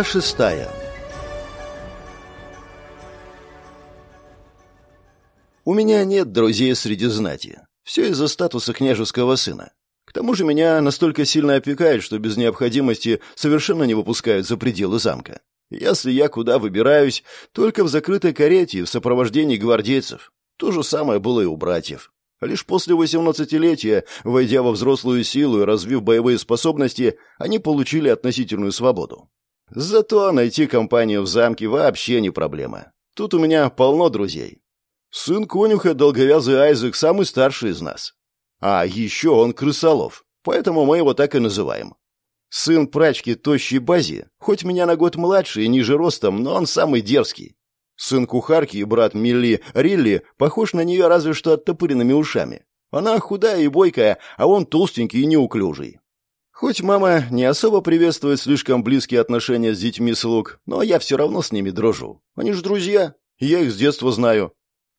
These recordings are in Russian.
Глава шестая У меня нет друзей среди знати. Все из-за статуса княжеского сына. К тому же меня настолько сильно опекают, что без необходимости совершенно не выпускают за пределы замка. Если я куда выбираюсь, только в закрытой карете и в сопровождении гвардейцев. То же самое было и у братьев. Лишь после восемнадцатилетия, войдя во взрослую силу и развив боевые способности, они получили относительную свободу. Зато найти компанию в замке вообще не проблема. Тут у меня полно друзей. Сын конюха, долговязый Айзек, самый старший из нас. А еще он крысолов, поэтому мы его так и называем. Сын прачки тощей бази, хоть меня на год младше и ниже ростом, но он самый дерзкий. Сын кухарки и брат Милли, Рилли, похож на нее разве что оттопыренными ушами. Она худая и бойкая, а он толстенький и неуклюжий. Хоть мама не особо приветствует слишком близкие отношения с детьми слуг, но я все равно с ними дружу. Они же друзья, я их с детства знаю.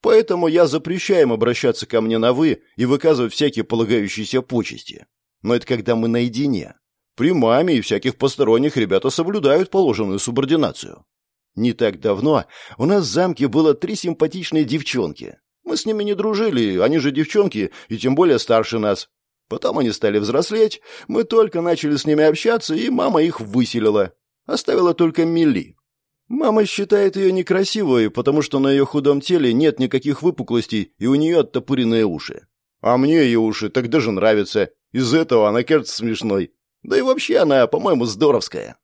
Поэтому я запрещаю им обращаться ко мне на «вы» и выказывать всякие полагающиеся почести. Но это когда мы наедине. При маме и всяких посторонних ребята соблюдают положенную субординацию. Не так давно у нас в замке было три симпатичные девчонки. Мы с ними не дружили, они же девчонки, и тем более старше нас. Потом они стали взрослеть, мы только начали с ними общаться, и мама их выселила. Оставила только Милли. Мама считает ее некрасивой, потому что на ее худом теле нет никаких выпуклостей, и у нее оттопыренные уши. А мне ее уши так даже нравятся. Из этого она кажется смешной. Да и вообще она, по-моему, здоровская.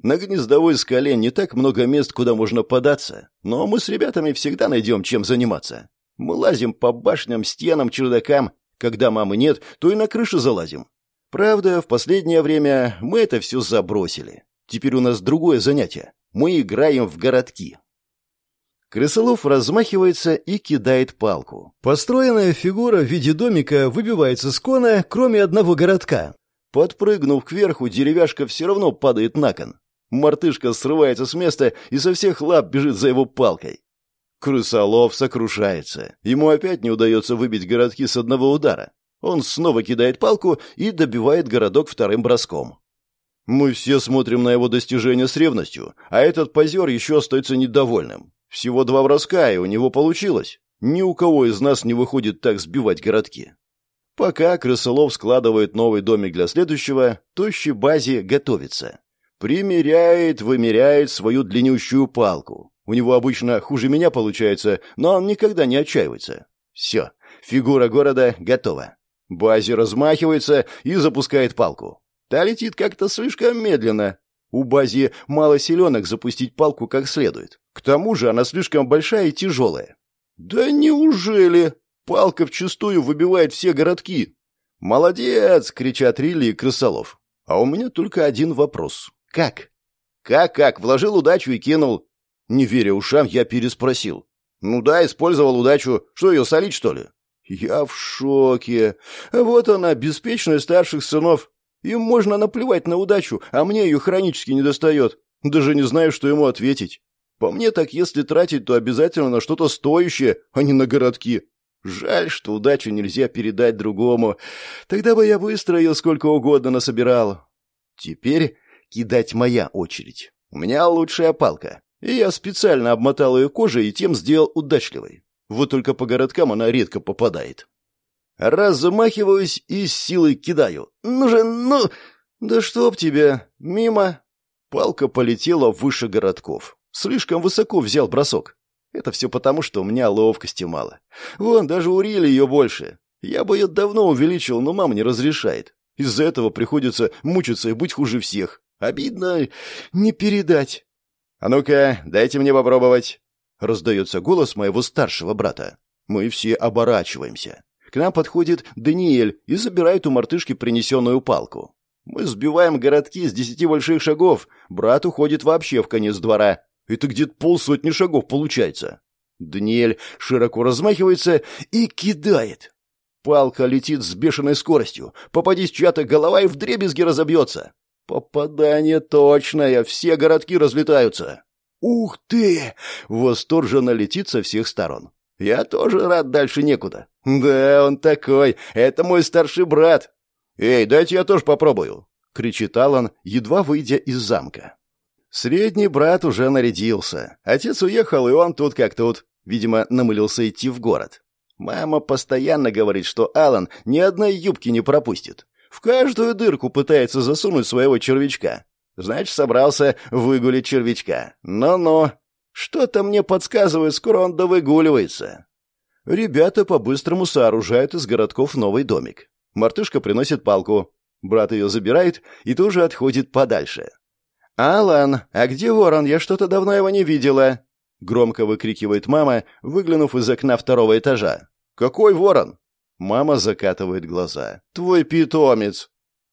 На гнездовой скале не так много мест, куда можно податься, но мы с ребятами всегда найдем, чем заниматься. Мы лазим по башням, стенам, чердакам. Когда мамы нет, то и на крышу залазим. Правда, в последнее время мы это все забросили. Теперь у нас другое занятие. Мы играем в городки. Крысолов размахивается и кидает палку. Построенная фигура в виде домика выбивается с кона, кроме одного городка. Подпрыгнув кверху, деревяшка все равно падает на кон. Мартышка срывается с места и со всех лап бежит за его палкой. Крысолов сокрушается. Ему опять не удается выбить городки с одного удара. Он снова кидает палку и добивает городок вторым броском. Мы все смотрим на его достижения с ревностью, а этот позер еще остается недовольным. Всего два броска, и у него получилось. Ни у кого из нас не выходит так сбивать городки. Пока крысолов складывает новый домик для следующего, тощий базе готовится. Примеряет, вымеряет свою длиннющую палку. У него обычно хуже меня получается, но он никогда не отчаивается. Все, фигура города готова. Бази размахивается и запускает палку. Та летит как-то слишком медленно. У Бази мало селенок запустить палку как следует. К тому же она слишком большая и тяжелая. «Да неужели?» Палка вчистую выбивает все городки. «Молодец!» — кричат Рилли и Крысолов. А у меня только один вопрос. Как? Как-как? Вложил удачу и кинул. Не веря ушам, я переспросил. Ну да, использовал удачу. Что, ее солить, что ли? Я в шоке. Вот она, беспечность старших сынов. Им можно наплевать на удачу, а мне ее хронически не достает. Даже не знаю, что ему ответить. По мне так, если тратить, то обязательно на что-то стоящее, а не на городки. Жаль, что удачу нельзя передать другому. Тогда бы я быстро ее сколько угодно насобирал. Теперь кидать моя очередь. У меня лучшая палка, и я специально обмотал ее кожей и тем сделал удачливой. Вот только по городкам она редко попадает. Раз замахиваюсь и с силой кидаю. Ну же, ну... Да чтоб тебя, мимо. Палка полетела выше городков. Слишком высоко взял бросок. Это все потому, что у меня ловкости мало. Вон, даже у Рили ее больше. Я бы ее давно увеличил, но мама не разрешает. Из-за этого приходится мучиться и быть хуже всех. Обидно не передать. «А ну-ка, дайте мне попробовать!» Раздается голос моего старшего брата. Мы все оборачиваемся. К нам подходит Даниэль и забирает у мартышки принесенную палку. Мы сбиваем городки с десяти больших шагов. Брат уходит вообще в конец двора. Это где-то полсотни шагов получается. Даниэль широко размахивается и кидает. Палка летит с бешеной скоростью. Попадись чья-то голова и вдребезги разобьется. Попадание точное, все городки разлетаются. «Ух ты!» — восторженно летит со всех сторон. «Я тоже рад, дальше некуда». «Да, он такой. Это мой старший брат». «Эй, дайте я тоже попробую!» — кричит Алан, едва выйдя из замка. Средний брат уже нарядился. Отец уехал, и он тут как тут. Видимо, намылился идти в город. Мама постоянно говорит, что Алан ни одной юбки не пропустит. В каждую дырку пытается засунуть своего червячка. Значит, собрался выгулить червячка. Но-но. Что-то мне подсказывает, скоро он довыгуливается. Ребята по-быстрому сооружают из городков новый домик. Мартышка приносит палку. Брат ее забирает и тоже отходит подальше. «Алан, а где ворон? Я что-то давно его не видела!» Громко выкрикивает мама, выглянув из окна второго этажа. «Какой ворон?» Мама закатывает глаза. «Твой питомец!»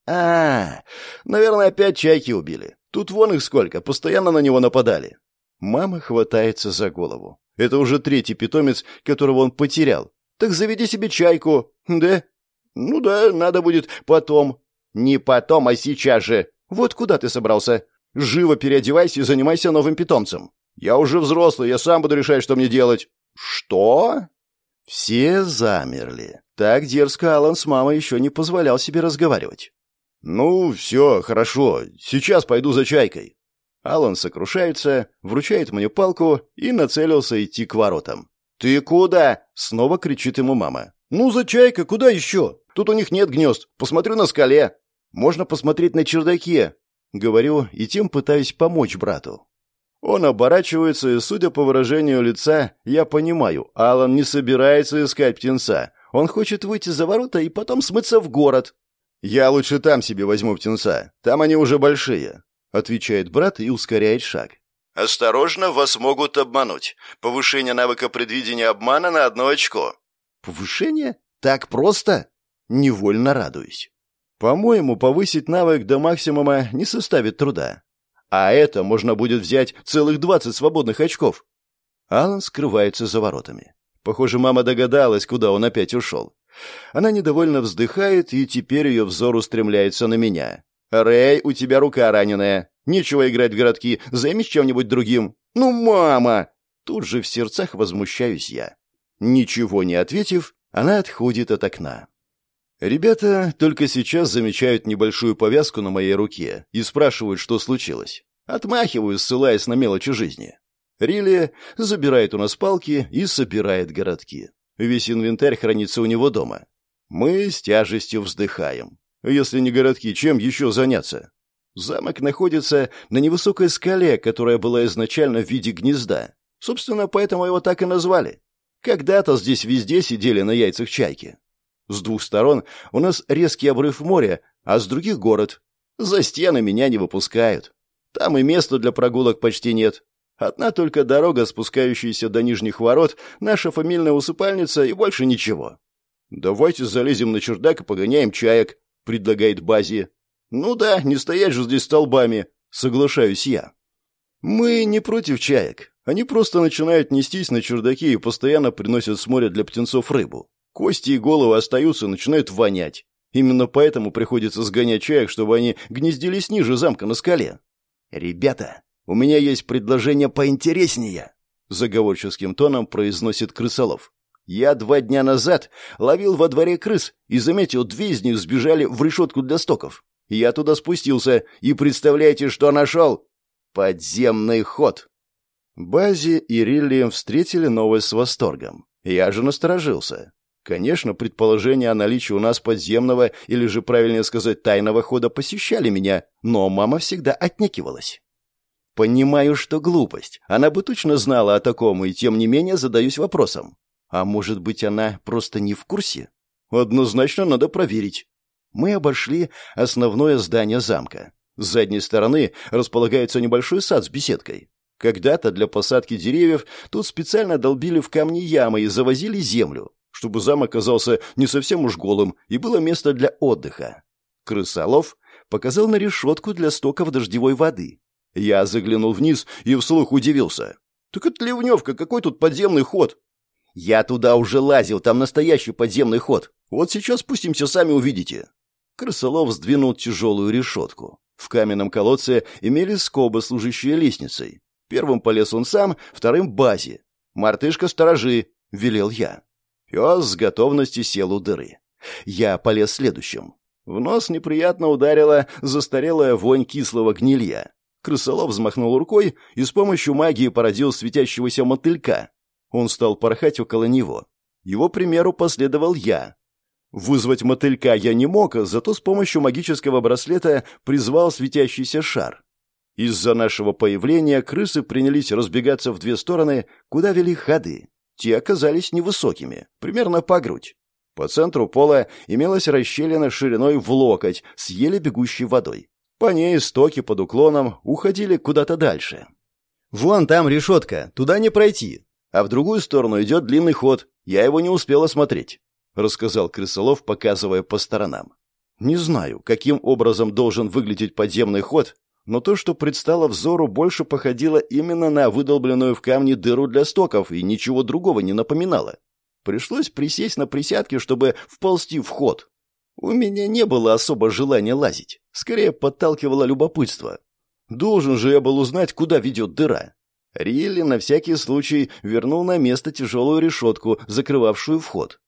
а, наверное, опять чайки убили. Тут вон их сколько, постоянно на него нападали». Мама хватается за голову. Это уже третий питомец, которого он потерял. «Так заведи себе чайку». «Да?» «Ну да, надо будет потом». «Не потом, а сейчас же. Вот куда ты собрался? Живо переодевайся и занимайся новым питомцем. Я уже взрослый, я сам буду решать, что мне делать». «Что?» Все замерли. Так дерзко Алан с мамой еще не позволял себе разговаривать. «Ну, все, хорошо. Сейчас пойду за чайкой». Алан сокрушается, вручает мне палку и нацелился идти к воротам. «Ты куда?» — снова кричит ему мама. «Ну, за чайкой, куда еще? Тут у них нет гнезд. Посмотрю на скале. Можно посмотреть на чердаке». Говорю и тем пытаюсь помочь брату. Он оборачивается, и, судя по выражению лица, я понимаю, Алан не собирается искать птенца. Он хочет выйти за ворота и потом смыться в город. «Я лучше там себе возьму птенца. Там они уже большие», — отвечает брат и ускоряет шаг. «Осторожно, вас могут обмануть. Повышение навыка предвидения обмана на одно очко». «Повышение? Так просто?» Невольно радуюсь. По-моему, повысить навык до максимума не составит труда. А это можно будет взять целых двадцать свободных очков. Алан скрывается за воротами. Похоже, мама догадалась, куда он опять ушел. Она недовольно вздыхает, и теперь ее взор устремляется на меня. «Рэй, у тебя рука раненая. Нечего играть в городки. Займись чем-нибудь другим». «Ну, мама!» Тут же в сердцах возмущаюсь я. Ничего не ответив, она отходит от окна. Ребята только сейчас замечают небольшую повязку на моей руке и спрашивают, что случилось. Отмахиваю, ссылаясь на мелочи жизни. Рилли забирает у нас палки и собирает городки. Весь инвентарь хранится у него дома. Мы с тяжестью вздыхаем. Если не городки, чем еще заняться? Замок находится на невысокой скале, которая была изначально в виде гнезда. Собственно, поэтому его так и назвали. Когда-то здесь везде сидели на яйцах чайки. С двух сторон у нас резкий обрыв моря, а с других — город. За стены меня не выпускают. Там и места для прогулок почти нет. Одна только дорога, спускающаяся до нижних ворот, наша фамильная усыпальница и больше ничего. «Давайте залезем на чердак и погоняем чаек», — предлагает Бази. «Ну да, не стоять же здесь столбами», — соглашаюсь я. «Мы не против чаек. Они просто начинают нестись на чердаке и постоянно приносят с моря для птенцов рыбу. Кости и головы остаются и начинают вонять. Именно поэтому приходится сгонять чаек, чтобы они гнездились ниже замка на скале. «Ребята, у меня есть предложение поинтереснее», — заговорческим тоном произносит крысолов. «Я два дня назад ловил во дворе крыс и заметил, две из них сбежали в решетку для стоков. Я туда спустился, и представляете, что нашел? Подземный ход!» Бази и Рилли встретили новость с восторгом. Я же насторожился. Конечно, предположения о наличии у нас подземного, или же, правильнее сказать, тайного хода посещали меня, но мама всегда отнекивалась. Понимаю, что глупость. Она бы точно знала о таком, и тем не менее задаюсь вопросом. А может быть, она просто не в курсе? Однозначно надо проверить. Мы обошли основное здание замка. С задней стороны располагается небольшой сад с беседкой. Когда-то для посадки деревьев тут специально долбили в камни ямы и завозили землю, чтобы замок оказался не совсем уж голым и было место для отдыха. Крысолов показал на решетку для стоков дождевой воды. Я заглянул вниз и вслух удивился. «Так это ливневка, какой тут подземный ход?» «Я туда уже лазил, там настоящий подземный ход. Вот сейчас спустимся, сами увидите». Крысолов сдвинул тяжелую решетку. В каменном колодце имели скобы, служащие лестницей. Первым полез он сам, вторым — базе. «Мартышка, сторожи!» — велел я. Пес с готовностью сел у дыры. Я полез следующим. В нос неприятно ударила застарелая вонь кислого гнилья. Крысолов взмахнул рукой и с помощью магии породил светящегося мотылька. Он стал порхать около него. Его примеру последовал я. Вызвать мотылька я не мог, зато с помощью магического браслета призвал светящийся шар. Из-за нашего появления крысы принялись разбегаться в две стороны, куда вели ходы. Те оказались невысокими, примерно по грудь. По центру пола имелась расщелина шириной в локоть с еле бегущей водой. По ней стоки под уклоном уходили куда-то дальше. «Вон там решетка, туда не пройти. А в другую сторону идет длинный ход, я его не успел осмотреть», — рассказал Крысолов, показывая по сторонам. «Не знаю, каким образом должен выглядеть подземный ход, но то, что предстало взору, больше походило именно на выдолбленную в камне дыру для стоков и ничего другого не напоминало. Пришлось присесть на присядке, чтобы вползти в ход. У меня не было особо желания лазить. Скорее подталкивало любопытство. Должен же я был узнать, куда ведет дыра. Рилли на всякий случай вернул на место тяжелую решетку, закрывавшую вход.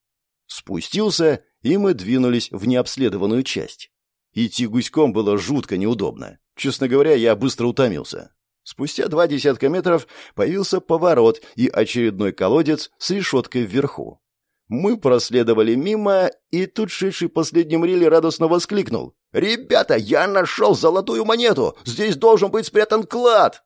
Спустился, и мы двинулись в необследованную часть. Идти гуськом было жутко неудобно. Честно говоря, я быстро утомился. Спустя два десятка метров появился поворот и очередной колодец с решеткой вверху. Мы проследовали мимо, и тут шедший последним Рилли радостно воскликнул. «Ребята, я нашел золотую монету! Здесь должен быть спрятан клад!»